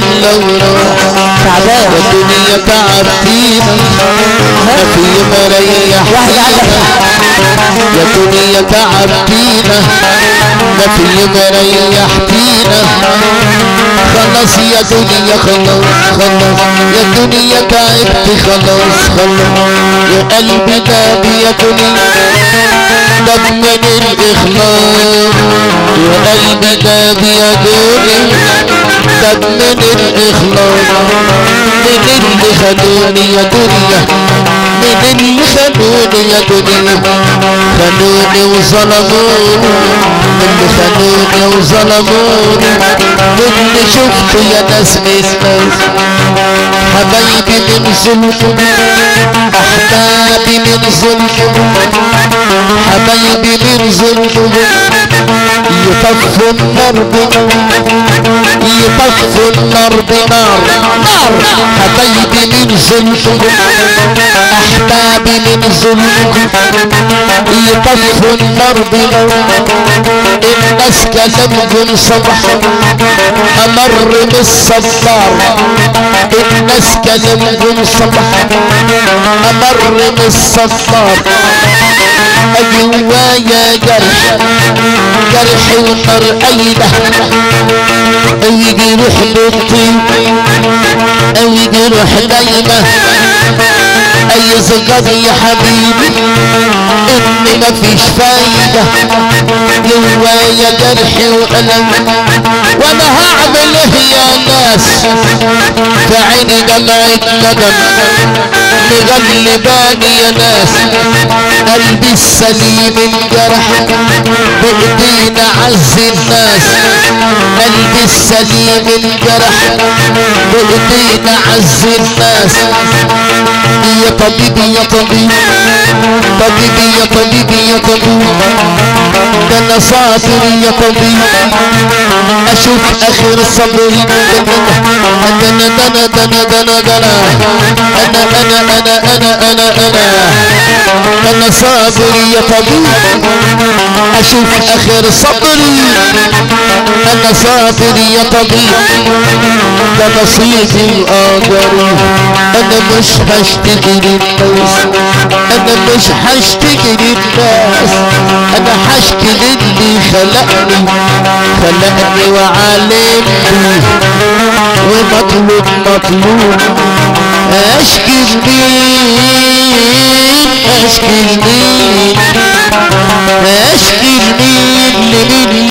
خلى وراح تعبان يا دنيا تعبتينا في مريح يا دنيا تعبتينا ما في مريح فينا خلاص يا دنيا خلاص خلاص يا دنيا تعبت خلاص خلاص يا قلبي داب يا دنيا. داب من الإخلاص يا قلبي دنيا. داب من الإخلاص. من اللي خدوني يا دنيا من اللي خدوني يا دنيا خدوني وظلموني. اللي خدوني وظلموني. اللي شفته يا ناس ناس حبايبي من ظلم أحبابي من ظلم حبايبي من ظلم يطفوا النار بنار يطفوا النار بنار نار حبايبي من ظلم احبابي من ظلم يطفوا النار بنار الناس كلامهم صبح أمر من الصبار الناس كلامهم صبح أمر من الصبار جوايا جرح جرح وطر قلبه اي جروح بطي اي جروح دايمة اي زجر يا حبيبي ان مفيش فايدة جوايا جرح وألم وأنا هعمل إيه يا نار في عيني دمعة ندم مغلباني يا ناس قلبي السليم انجرح. بايدينا عز الناس قلبي السليم انجرح. بايدينا عز الناس. يا طبيبي يا طبيب طبيبي يا طبيبي يا طبيب. أنا صابر يا طبيب أشوف آخر صبري أنا أنا أنا أنا أنا أنا أنا أنا أنا أنا أنا أنا. أنا صابر يا طبيب أشوف آخر صبري. أنا صابر يا طبيب ده نصيبي وقدري أنا مش هشتكي للناس أنا مش هشتكي للناس أنا هشكي للي خلقني. خلقني وعلمني. ومطلوب مطلوب. اشكي لمين اشكي لمين اشكي لمين